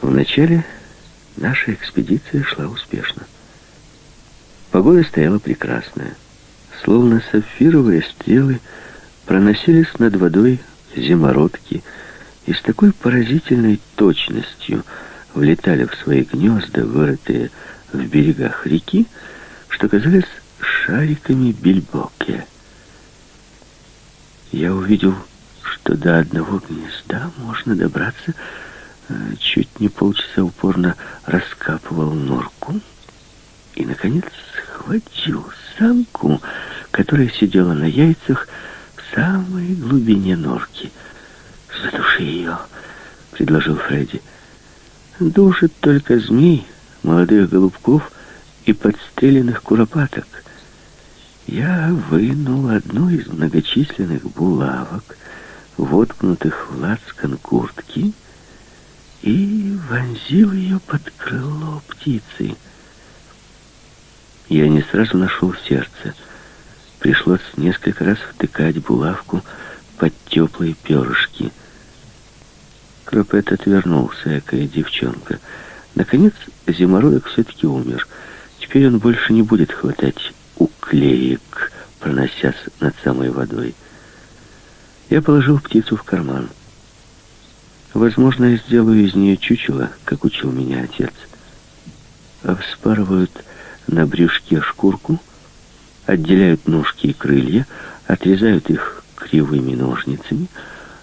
Вначале наша экспедиция шла успешно. Погода стояла прекрасная. Словно сапфировые стрелы проносились над водой зимородки и с такой поразительной точностью влетали в свои гнезда, вырытые в берегах реки, что казались шариками бильбоке. Я увидел, что до одного гнезда можно добраться, чуть не полчаса упорно раскапывал норку и, наконец, схватил самку, которая сидела на яйцах в самой глубине норки. «Задуши ее», — предложил Фредди. «Душит только змей, молодых голубков и подстреленных куропаток». Я вынул одну из многочисленных булавок, воткнутых в лацкан куртки, и вонзил ее под крыло птицы. Я не сразу нашел сердце. Пришлось несколько раз втыкать булавку под теплые перышки. Кропет отвернулся, экая девчонка. Наконец, зимородок все-таки умер. Теперь он больше не будет хватать уклеек, проносясь над самой водой. Я положил птицу в карман. Возможно, я сделаю из нее чучело, как учил меня отец. Вспарывают на брюшке шкурку, отделяют ножки и крылья, отрезают их кривыми ножницами,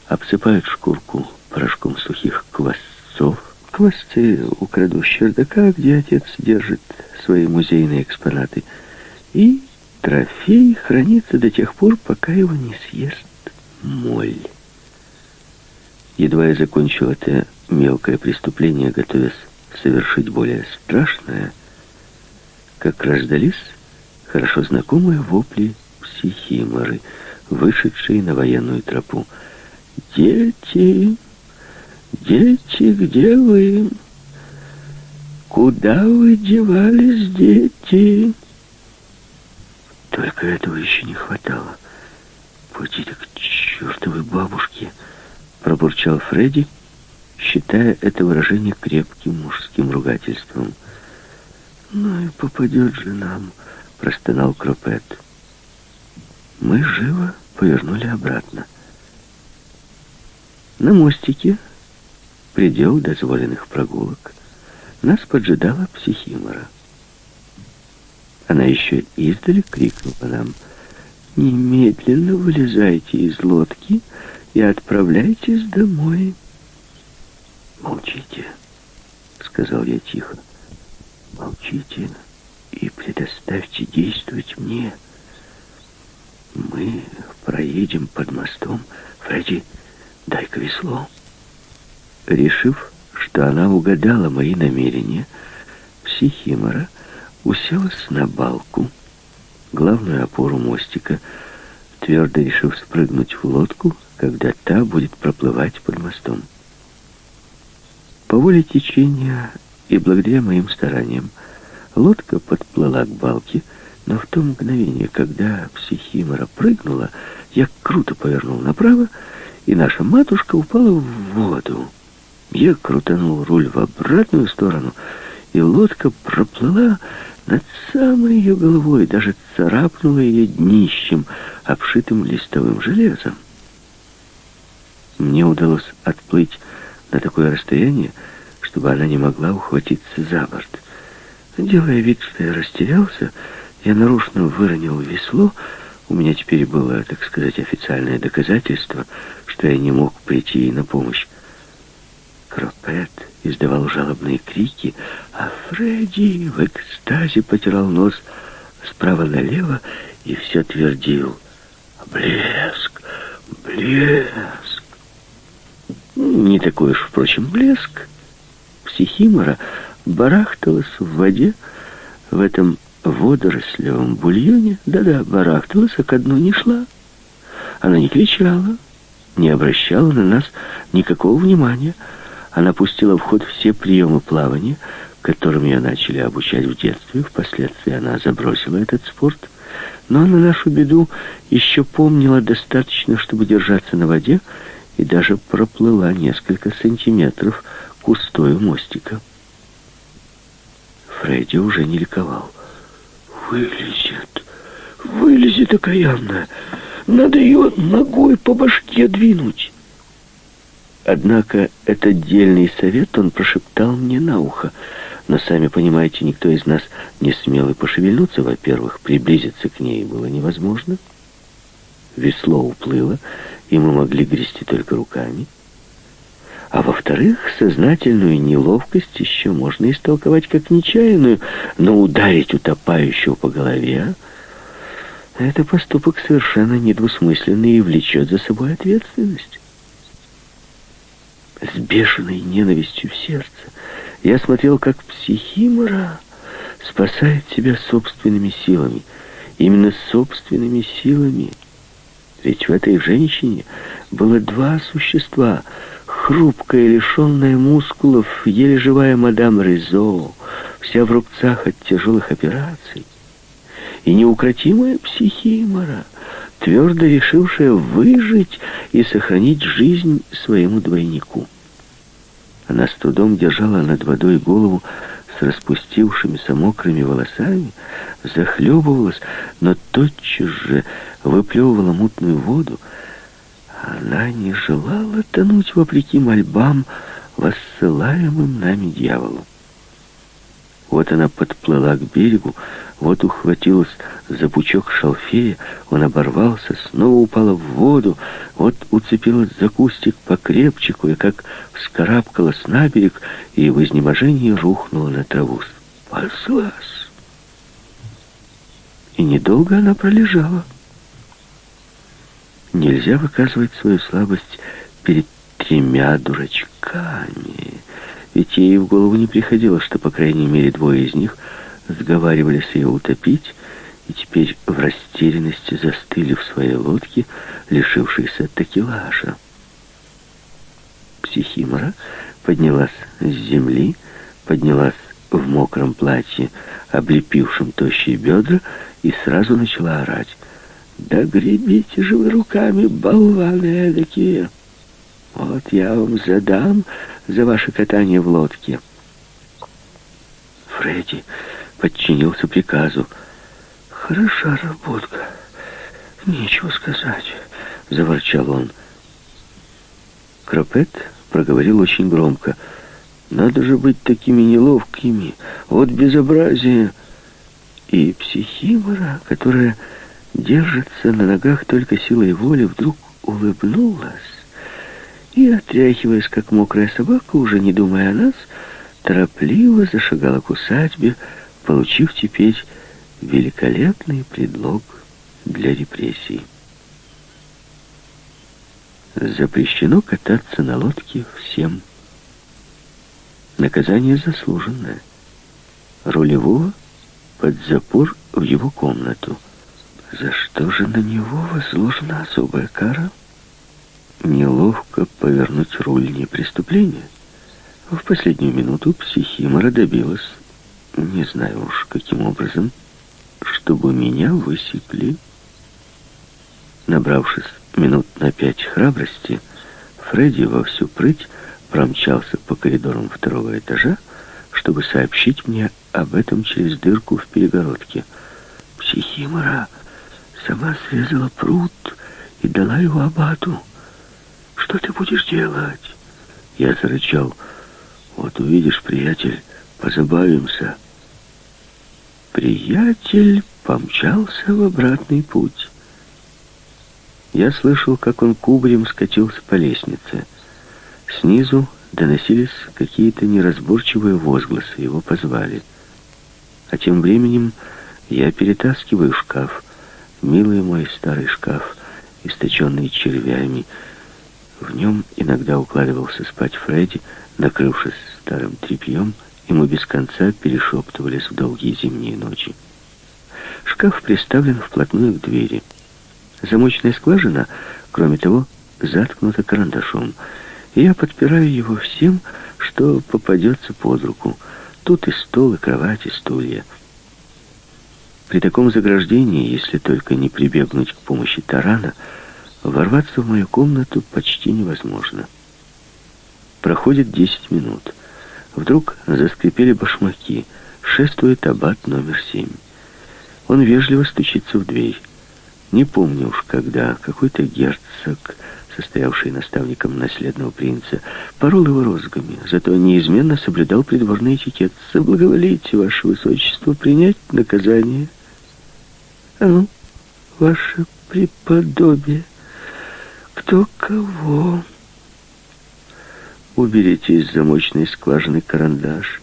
обсыпают шкурку порошком сухих квасцов. Квасцы украду с чердака, где отец держит свои музейные экспонаты — и трофей хранится до тех пор, пока его не съест моль. Едва я закончил это мелкое преступление, готовясь совершить более страшное, как раздались хорошо знакомые вопли психиморы, вышедшие на военную тропу. «Дети! Дети, где вы? Куда вы девались, дети?» Только этого еще не хватало. «Пойдите к чертовой бабушке!» Пробурчал Фредди, считая это выражение крепким мужским ругательством. «Ну и попадет же нам!» Простонал Кропет. Мы живо повернули обратно. На мостике, предел дозволенных прогулок, нас поджидала психимора. Она еще издали крикнула нам. «Немедленно вылезайте из лодки и отправляйтесь домой». «Молчите», — сказал я тихо. «Молчите и предоставьте действовать мне. Мы проедем под мостом. Фредди, дай-ка весло». Решив, что она угадала мои намерения, психимора уселась на балку, главную опору мостика, твердо решив спрыгнуть в лодку, когда та будет проплывать под мостом. По воле течения и благодаря моим стараниям лодка подплыла к балке, но в то мгновение, когда психимора прыгнула, я круто повернул направо, и наша матушка упала в воду. Я крутанул руль в обратную сторону, и лодка проплыла над самой ее головой, даже царапнула ее днищем, обшитым листовым железом. Мне удалось отплыть на такое расстояние, чтобы она не могла ухватиться за борт. Делая вид, что я растерялся, я нарочно выронил весло. У меня теперь было, так сказать, официальное доказательство, что я не мог прийти ей на помощь. Кропет издавал жалобные крики, а Фредди в экстазе потирал нос справа налево и все твердил «Блеск! Блеск!» Не такой уж, впрочем, блеск. Психимора барахталась в воде в этом водорослевом бульоне. Да-да, барахталась, а ко дну не шла. Она не кричала, не обращала на нас никакого внимания, она пустила в ход все приемы плавания, которым ее начали обучать в детстве. Впоследствии она забросила этот спорт. Но на нашу беду еще помнила достаточно, чтобы держаться на воде, и даже проплыла несколько сантиметров кустой у мостика. Фредди уже не ликовал. «Вылезет! Вылезет окаянная! Надо ее ногой по башке двинуть!» Однако этот дельный совет он прошептал мне на ухо. Но, сами понимаете, никто из нас не смел и пошевельнуться. Во-первых, приблизиться к ней было невозможно. Весло уплыло, и мы могли грести только руками. А во-вторых, сознательную неловкость еще можно истолковать как нечаянную, но ударить утопающего по голове — это поступок совершенно недвусмысленный и влечет за собой ответственность. С бешеной ненавистью в сердце я смотрел, как психимора спасает себя собственными силами. Именно собственными силами. Ведь в этой женщине было два существа — хрупкая, лишенная мускулов, еле живая мадам Резо, вся в рубцах от тяжелых операций, и неукротимая психимора, твердо решившая выжить и сохранить жизнь своему двойнику. Она с трудом держала над водой голову с распустившимися мокрыми волосами, захлебывалась, но тотчас же выплевывала мутную воду, она не желала тонуть вопреки мольбам, воссылаемым нами дьяволу. Вот она подплыла к берегу, вот ухватилась за пучок шалфея, он оборвался, снова упала в воду, вот уцепилась за кустик покрепче, кое-как вскарабкалась на берег и в изнеможении рухнула на траву. Спаслась! И недолго она пролежала. Нельзя выказывать свою слабость перед тремя дурачками. Ведь ей в голову не приходило, что, по крайней мере, двое из них сговаривались ее утопить, и теперь в растерянности застыли в своей лодке, лишившейся такелажа. Психимора поднялась с земли, поднялась в мокром платье, облепившем тощие бедра, и сразу начала орать. Да гребите же вы руками, болваны эдакие. Вот я вам задам за ваше катание в лодке. Фредди подчинился приказу. Хороша работка, нечего сказать, заворчал он. Кропет проговорил очень громко. Надо же быть такими неловкими. Вот безобразие. И психимора, которая держится на ногах только силой воли, вдруг улыбнулась и, отряхиваясь, как мокрая собака, уже не думая о нас, торопливо зашагала к усадьбе, получив теперь великолепный предлог для репрессий. Запрещено кататься на лодке всем. Наказание заслуженное. Рулевого под запор в его комнату. За что же на него возложена особая кара? Неловко повернуть руль не преступление. В последнюю минуту психимора добилась, не знаю уж каким образом, чтобы меня высекли. Набравшись минут на пять храбрости, Фредди во всю прыть промчался по коридорам второго этажа, чтобы сообщить мне об этом через дырку в перегородке. «Психимора!» Сама срезала пруд и дала его абату. Что ты будешь делать? Я зарычал. Вот увидишь, приятель, позабавимся. Приятель помчался в обратный путь. Я слышал, как он кубарем скатился по лестнице. Снизу доносились какие-то неразборчивые возгласы. Его позвали. А тем временем я перетаскиваю шкаф. Милый мой старый шкаф, источенный червями. В нем иногда укладывался спать Фредди, накрывшись старым тряпьем, и мы без конца перешептывались в долгие зимние ночи. Шкаф приставлен вплотную к двери. Замочная скважина, кроме того, заткнута карандашом, я подпираю его всем, что попадется под руку. Тут и стол, и кровать, и стулья — при таком заграждении, если только не прибегнуть к помощи тарана, ворваться в мою комнату почти невозможно. Проходит 10 минут. Вдруг заскрипели башмаки. Шествует аббат номер семь. Он вежливо стучится в дверь. Не помню уж когда, какой-то герцог, состоявший наставником наследного принца, порол его розгами, зато неизменно соблюдал придворный этикет. «Соблаговолите, ваше высочество, принять наказание». «А ну, ваше преподобие, кто кого?» «Уберите из замочной скважины карандаш.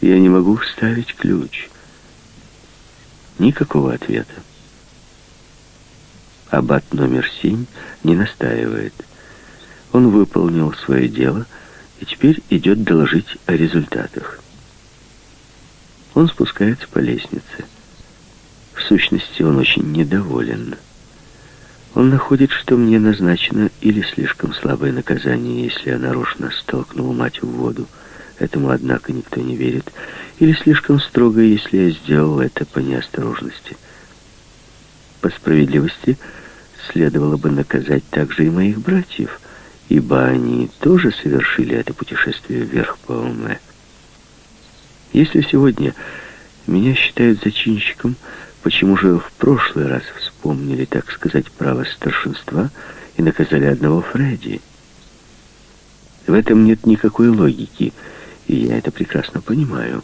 Я не могу вставить ключ». Никакого ответа. Аббат номер семь не настаивает. Он выполнил свое дело и теперь идет доложить о результатах. Он спускается по лестнице. В сущности, он очень недоволен. Он находит, что мне назначено или слишком слабое наказание, если я нарочно столкнул мать в воду. Этому, однако, никто не верит. Или слишком строго, если я сделал это по неосторожности. По справедливости, следовало бы наказать также и моих братьев, ибо они тоже совершили это путешествие вверх по Оме. Если сегодня меня считают зачинщиком, почему же в прошлый раз вспомнили, так сказать, право старшинства и наказали одного Фредди? В этом нет никакой логики, и я это прекрасно понимаю.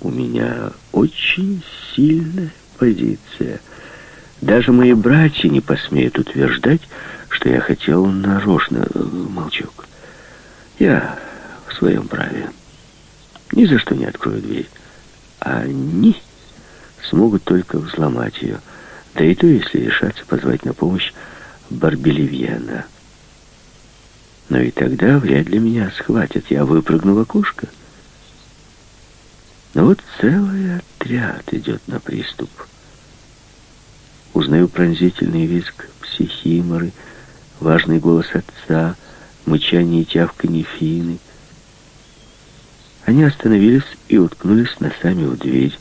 У меня очень сильная позиция — даже мои братья не посмеют утверждать, что я хотел нарочно. Э, молчок. Я в своем праве. Ни за что не открою дверь. А они смогут только взломать ее. Да и то, если решаться позвать на помощь Барбелевьена. Но и тогда вряд ли меня схватят. Я выпрыгну в окошко. Но вот целый отряд идет на приступ. Узнаю пронзительный визг психиморы, важный голос отца, мычание и тявканье фины. Они остановились и уткнулись носами в дверь,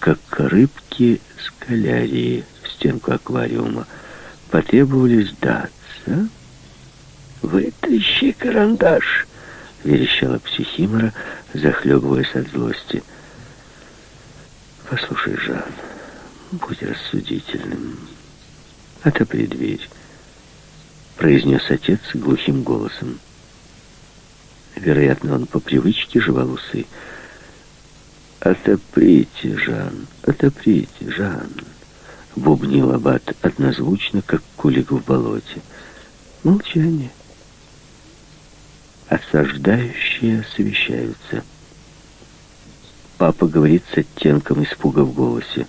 как рыбки скалярии в стенку аквариума. Потребовали сдаться. «Вытащи карандаш!» — верещала психимора, захлебываясь от злости. «Послушай, Жан...» «Будь рассудительным. Отопри дверь», — произнес отец глухим голосом. Вероятно, он по привычке жевал усы. «Отоприте, Жан, отоприте, Жан», — бубнил аббат однозвучно, как кулик в болоте. Молчание. Осаждающие совещаются. Папа говорит с оттенком испуга в голосе.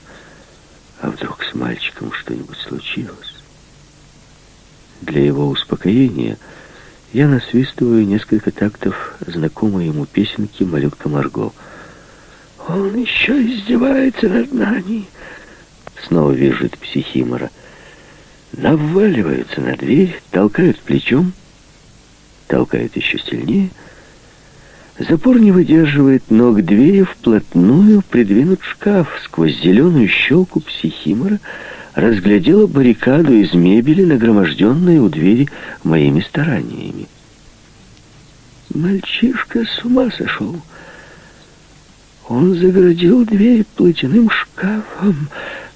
А вдруг с мальчиком что-нибудь случилось? Для его успокоения я насвистываю несколько тактов знакомой ему песенки «Малютка Марго». «Он еще издевается над нами!» Снова визжит психимора. Наваливаются на дверь, толкают плечом, толкают еще сильнее — Запор не выдерживает, но к двери вплотную придвинут шкаф. Сквозь зеленую щелку психимора разглядела баррикаду из мебели, нагроможденную у двери моими стараниями. Мальчишка с ума сошел. Он загородил дверь платяным шкафом.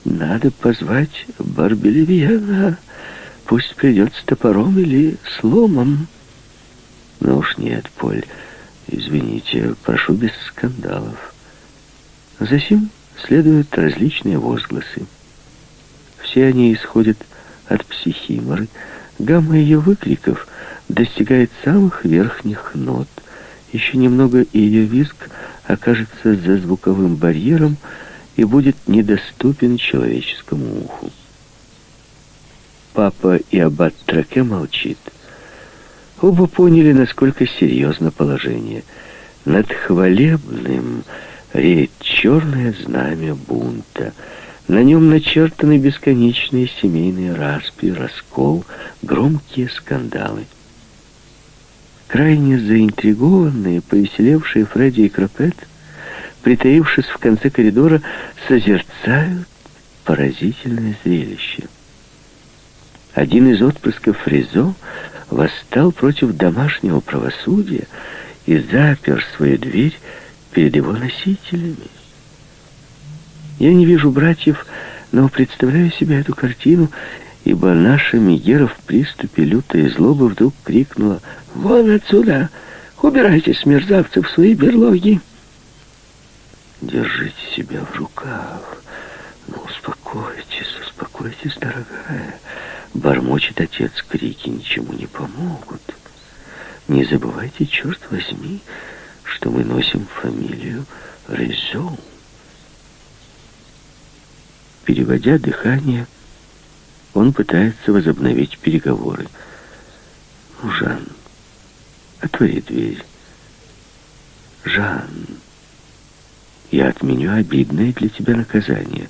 Надо позвать Барбелевьяна. Пусть придет с топором или сломом. Но уж нет, Поль. Извините, прошу без скандалов. Засим следуют различные возгласы. Все они исходят от психиморы. Гамма ее выкриков достигает самых верхних нот. Еще немного, и ее визг окажется за звуковым барьером и будет недоступен человеческому уху. Папа и аббат Траке молчит. Оба поняли, насколько серьезно положение. Над хвалебным реет черное знамя бунта. На нем начертаны бесконечные семейные распри, раскол, громкие скандалы. Крайне заинтригованные, повеселевшие Фредди и Кропет, притаившись в конце коридора, созерцают поразительное зрелище. Один из отпрысков Фризо восстал против домашнего правосудия и запер свою дверь перед его носителями. Я не вижу братьев, но представляю себе эту картину, ибо наша Мегера в приступе лютой злобы вдруг крикнула «Вон отсюда! Убирайтесь, мерзавцы, в свои берлоги!» Держите себя в руках. Ну, успокойтесь, успокойтесь, дорогая. Бормочет отец, крики ничему не помогут. Не забывайте, черт возьми, что мы носим фамилию Резо. Переводя дыхание, он пытается возобновить переговоры. «Ну, Жан, отвори дверь. Жан, я отменю обидное для тебя наказание.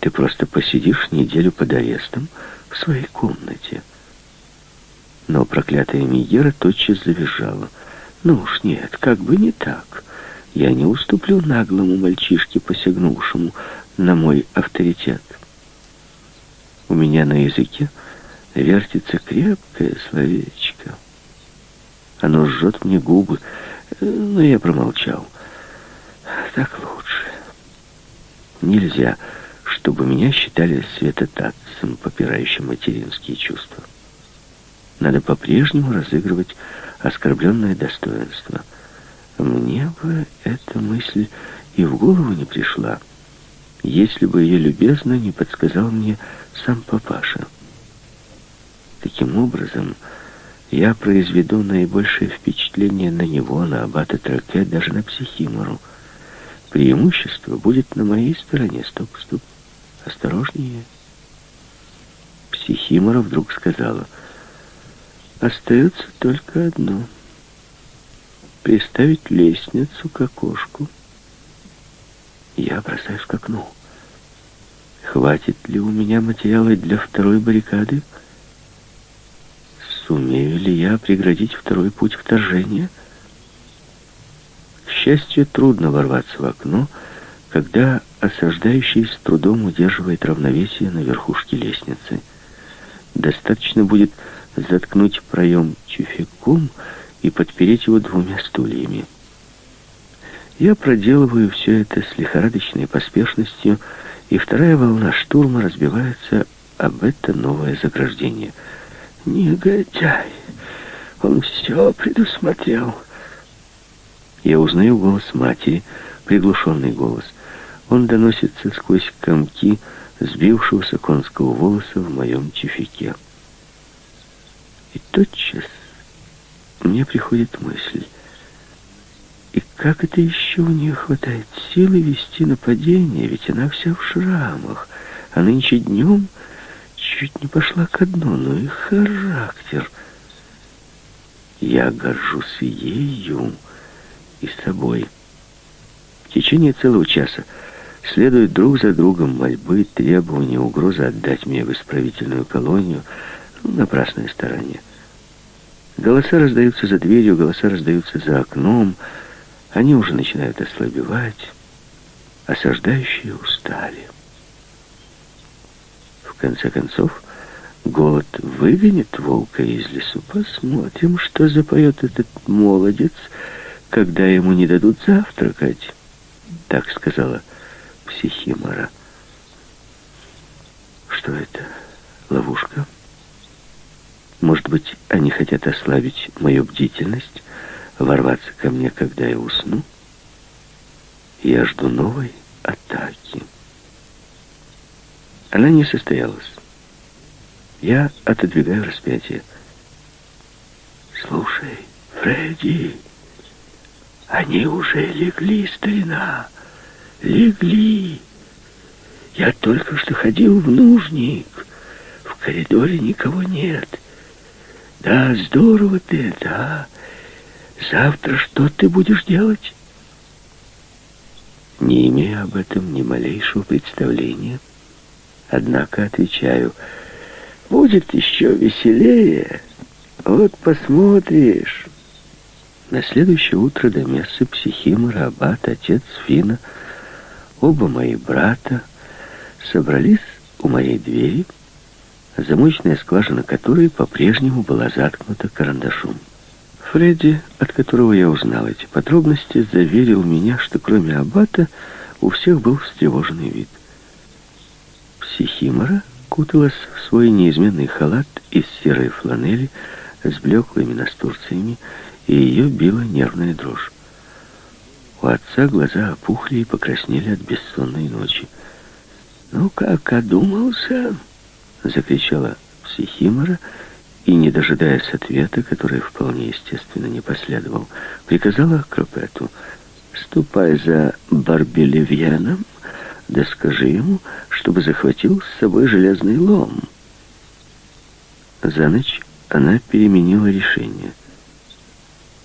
Ты просто посидишь неделю под арестом в своей комнате». Но проклятая Мигера тотчас завизжала. «Ну уж нет, как бы не так. Я не уступлю наглому мальчишке, посягнувшему на мой авторитет. У меня на языке вертится крепкое словечко. Оно жжет мне губы, но я промолчал. Так лучше. Нельзя, чтобы меня считали светотатцем, попирающим материнские чувства. Надо по-прежнему разыгрывать оскорбленное достоинство. Мне бы эта мысль и в голову не пришла если бы ее любезно не подсказал мне сам папаша. Таким образом, я произведу наибольшее впечатление на него, на аббата Траке, даже на психимору. Преимущество будет на моей стороне. Стоп, стоп. Осторожнее. Психимора вдруг сказала, остается только одно. Приставить лестницу к окошку. Я бросаюсь к окну. Хватит ли у меня материала для второй баррикады? Сумею ли я преградить второй путь вторжения? К счастью, трудно ворваться в окно, когда осаждающий с трудом удерживает равновесие на верхушке лестницы. Достаточно будет заткнуть проем тюфяком и подпереть его двумя стульями. Я проделываю все это с лихорадочной поспешностью, и вторая волна штурма разбивается об это новое заграждение. Негодяй! Он все предусмотрел. Я узнаю голос матери, приглушенный голос. Он доносится сквозь комки сбившегося конского волоса в моем чефике. И тотчас мне приходит мысль. Как это еще у нее хватает силы вести нападение, ведь она вся в шрамах, а нынче днем чуть не пошла ко дну, но и характер. Я горжусь ею и собой. В течение целого часа следуют друг за другом мольбы, требования, угрозы отдать меня в исправительную колонию. Ну, напрасное старание. Голоса раздаются за дверью, голоса раздаются за окном — они уже начинают ослабевать, осаждающие устали. В конце концов, голод выгонит волка из лесу. Посмотрим, что запоет этот молодец, когда ему не дадут завтракать. Так сказала психимора. Что это? Ловушка? Может быть, они хотят ослабить мою бдительность, ворваться ко мне, когда я усну. Я жду новой атаки. Она не состоялась. Я отодвигаю распятие. Слушай, Фредди, они уже легли, старина, легли. Я только что ходил в нужник. В коридоре никого нет. Да, здорово ты это, а? Завтра что ты будешь делать? Не имею об этом ни малейшего представления. Однако отвечаю, будет еще веселее. Вот посмотришь. На следующее утро до мессы Психимора, Аббат, отец Фина, оба мои брата собрались у моей двери, замочная скважина которой по-прежнему была заткнута карандашом. Фредди, от которого я узнал эти подробности, заверил меня, что кроме аббата у всех был встревоженный вид. Психимора куталась в свой неизменный халат из серой фланели с блеклыми настурциями, и ее била нервная дрожь. У отца глаза опухли и покраснели от бессонной ночи. «Ну как, одумался?» — закричала психимора, и, не дожидаясь ответа, который вполне естественно не последовал, приказала Кропету «Ступай за Барбелевьяном, да скажи ему, чтобы захватил с собой железный лом». За ночь она переменила решение.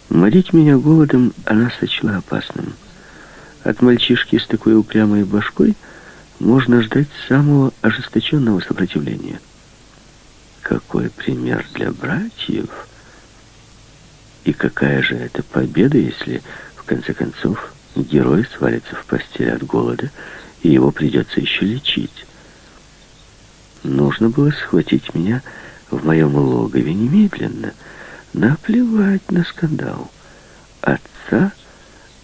Морить меня голодом она сочла опасным. От мальчишки с такой упрямой башкой можно ждать самого ожесточенного сопротивления. Какой пример для братьев! И какая же это победа, если, в конце концов, герой свалится в постель от голода, и его придется еще лечить? Нужно было схватить меня в моем логове немедленно. Наплевать на скандал. Отца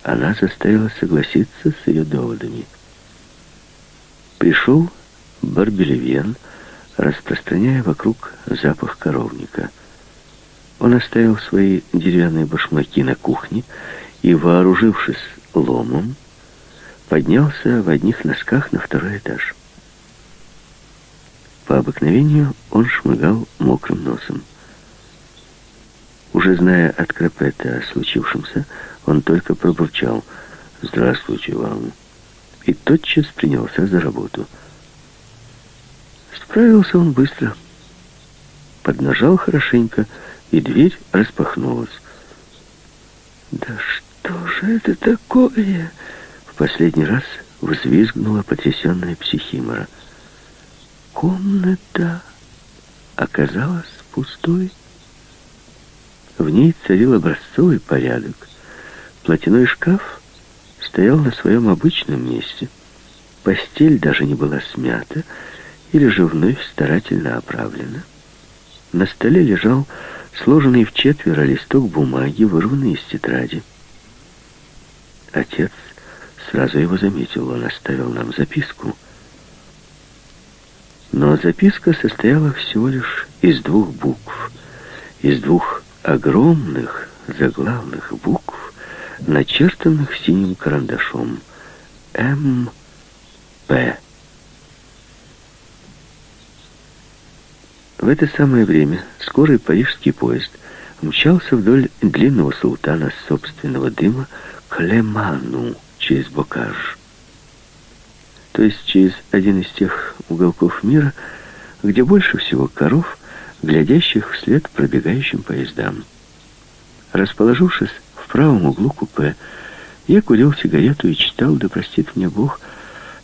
она заставила согласиться с ее доводами. Пришел Барбелевьен, распространяя вокруг запах коровника. Он оставил свои деревянные башмаки на кухне и, вооружившись ломом, поднялся в одних носках на второй этаж. По обыкновению он шмыгал мокрым носом. Уже зная от Крапета о случившемся, он только пробурчал «Здравствуйте вам» и тотчас принялся за работу — Справился он быстро. Поднажал хорошенько, и дверь распахнулась. «Да что же это такое?» В последний раз взвизгнула потрясенная психимора. Комната оказалась пустой. В ней царил образцовый порядок. Платяной шкаф стоял на своем обычном месте. Постель даже не была смята, или же вновь старательно оправлена. На столе лежал сложенный в четверо листок бумаги, вырванный из тетради. Отец сразу его заметил, он оставил нам записку. Но записка состояла всего лишь из двух букв, из двух огромных заглавных букв, начертанных синим карандашом. М.П. В это самое время скорый парижский поезд мчался вдоль длинного султана собственного дыма к Леману через Бокаж. То есть через один из тех уголков мира, где больше всего коров, глядящих вслед пробегающим поездам. Расположившись в правом углу купе, я курил сигарету и читал, да простит мне Бог,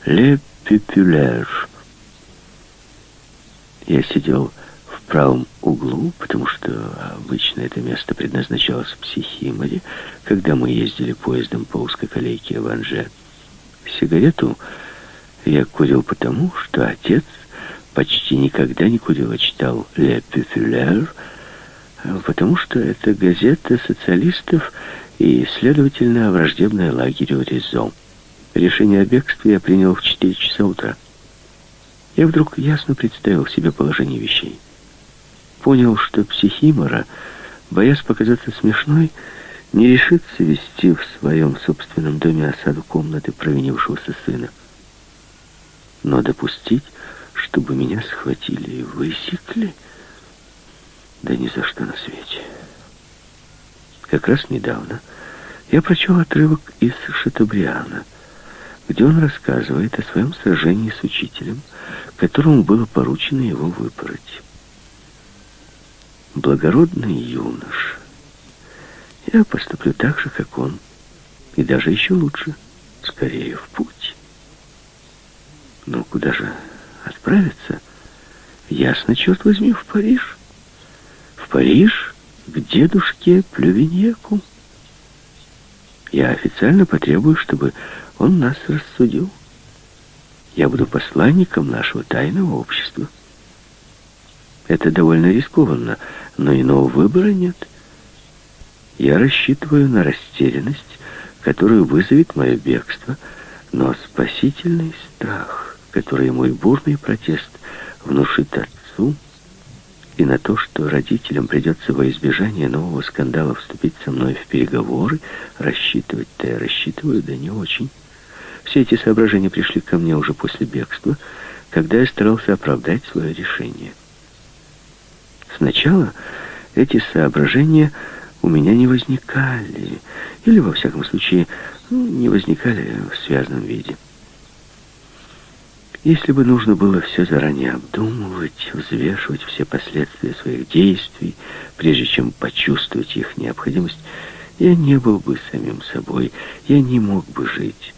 «Ле Пюпюлер». Я сидел правом углу, потому что обычно это место предназначалось психиморе, когда мы ездили поездом по узкой колейке в Анже. Сигарету я курил потому, что отец почти никогда не курил, а читал «Ле Пюфюлер», потому что это газета социалистов и, следовательно, враждебная лагерю Ризо. Решение о бегстве я принял в 4 часа утра. Я вдруг ясно представил себе положение вещей понял, что психимора, боясь показаться смешной, не решится вести в своем собственном доме осаду комнаты провинившегося сына. Но допустить, чтобы меня схватили и высекли, да ни за что на свете. Как раз недавно я прочел отрывок из Шатобриана, где он рассказывает о своем сражении с учителем, которому было поручено его выпороть благородный юнош. Я поступлю так же, как он, и даже еще лучше, скорее в путь. Но куда же отправиться? Ясно, черт возьми, в Париж. В Париж, к дедушке Плювиньяку. Я официально потребую, чтобы он нас рассудил. Я буду посланником нашего тайного общества. Это довольно рискованно, но иного выбора нет. Я рассчитываю на растерянность, которую вызовет мое бегство, но спасительный страх, который мой бурный протест внушит отцу, и на то, что родителям придется во избежание нового скандала вступить со мной в переговоры, рассчитывать-то я рассчитываю, да не очень. Все эти соображения пришли ко мне уже после бегства, когда я старался оправдать свое решение. Сначала эти соображения у меня не возникали, или, во всяком случае, не возникали в связанном виде. Если бы нужно было все заранее обдумывать, взвешивать все последствия своих действий, прежде чем почувствовать их необходимость, я не был бы самим собой, я не мог бы жить.